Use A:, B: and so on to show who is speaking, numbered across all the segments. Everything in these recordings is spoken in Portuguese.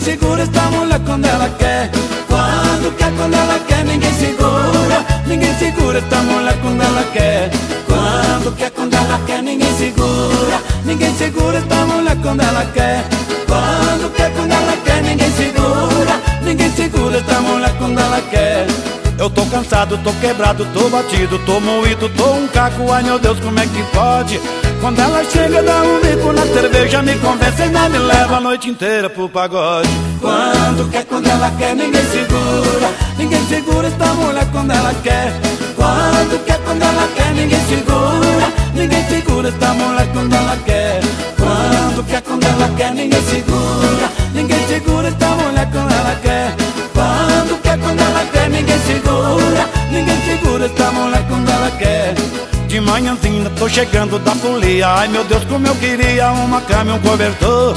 A: segura esta mulher quando ela quer. Quando quer, quando ela quer, ninguém segura. Ninguém segura esta mulher quando ela quer. Quando quer, quando ela quer, ninguém segura. Ninguém segura esta mulher quando ela quer. Quando quer, quando ela quer, ninguém segura. Ninguém segura esta mulher quando ela quer. Eu tô cansado, tô quebrado, tô batido, tô moído, tô um caco, ai meu Deus, como é que pode? Quando ela chega, dá um bico na cerveja, me convence e me leva a noite inteira pro pagode. Quando quer, quando ela quer, ninguém segura, ninguém segura esta mulher quando ela quer. Quando quer, quando ela quer, ninguém segura, ninguém segura esta mulher quando ela quer. Quando quer, quando ela quer, ninguém segura, ninguém segura esta mulher quando ela quer. Quando quer, quando ela quer, ninguém segura, ninguém segura esta mulher quando ela quer. De manhãzinha tô chegando da folia. Ai meu Deus como eu queria uma cama e um cobertor.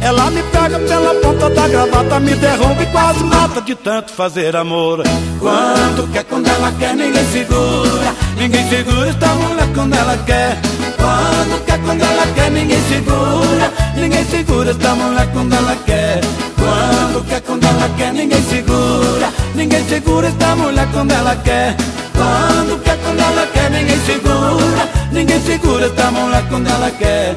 A: Ela me pega pela ponta da gravata Me derruba e quase mata de tanto fazer amor. Quando quer, quando ela quer, ninguém segura. Ninguém segura esta mulher quando ela quer. Quando quer, quando ela quer, ninguém segura. Ninguém segura esta mulher quando ela quer. Quando quer, quando ela quer, ninguém segura. Ninguém segura esta mulher quando ela quer quando quer, quando ela quer, ninguém segura Ninguém segura esta mulher quando ela quer.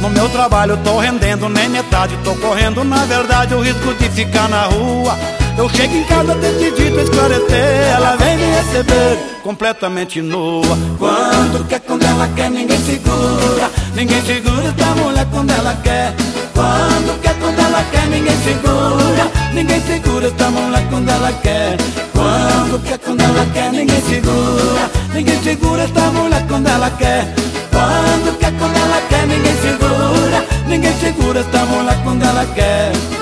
A: No meu trabalho tô rendendo nem metade Tô correndo, na verdade, o risco de ficar na rua. Eu chego em casa decidido a esclarecer Ela vem me receber completamente nua. Quando quer, quando ela quer, ninguém segura Ninguém segura esta mulher quando ela quer. Quando quer, quando ela quer, ninguém segura Ninguém segura esta mulher quando ela quer. Quando quer, quando ela quer, ninguém segura. Ninguém segura esta mulher quando ela quer. Quando quer, quando ela quer, ninguém segura. Ninguém segura esta mulher quando ela quer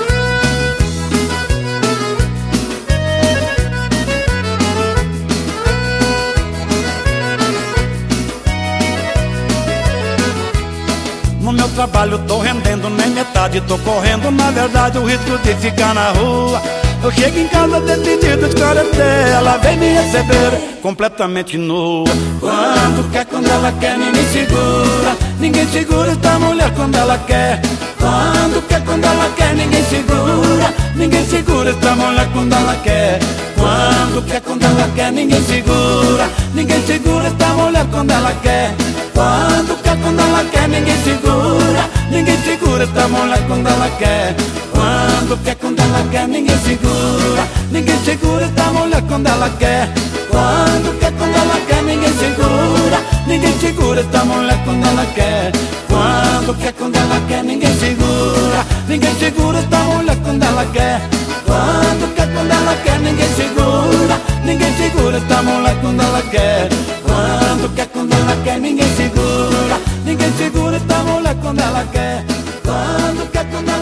A: trabalho tô rendendo nem metade Tô correndo, na verdade, o risco de ficar na rua Eu chego em casa decidido esclarecer. Ela vem me receber completamente nua. Quando quer, quando ela quer, ninguém segura. Ninguém segura esta mulher quando ela quer. Quando quer, quando ela quer, ninguém segura. Ninguém segura esta mulher quando ela quer. Quando quer, quando ela quer, ninguém segura. Ninguém segura esta mulher quando ela quer. Quando Segura esta mulher quando ela quer Quando quer, quando ela quer, ninguém segura Ninguém segura esta mulher quando ela quer Quando quer, quando ela quer, ninguém segura Ninguém segura esta mulher quando ela quer Quando quer, quando ela quer, ninguém segura Ninguém segura esta mulher quando ela quer Quando quer, quando ela quer, ninguém segura Ninguém segura esta mulher quando ela quer Quando quer, quando ela quer, ninguém segura Ninguém segura esta mulher quando ela quer quando canto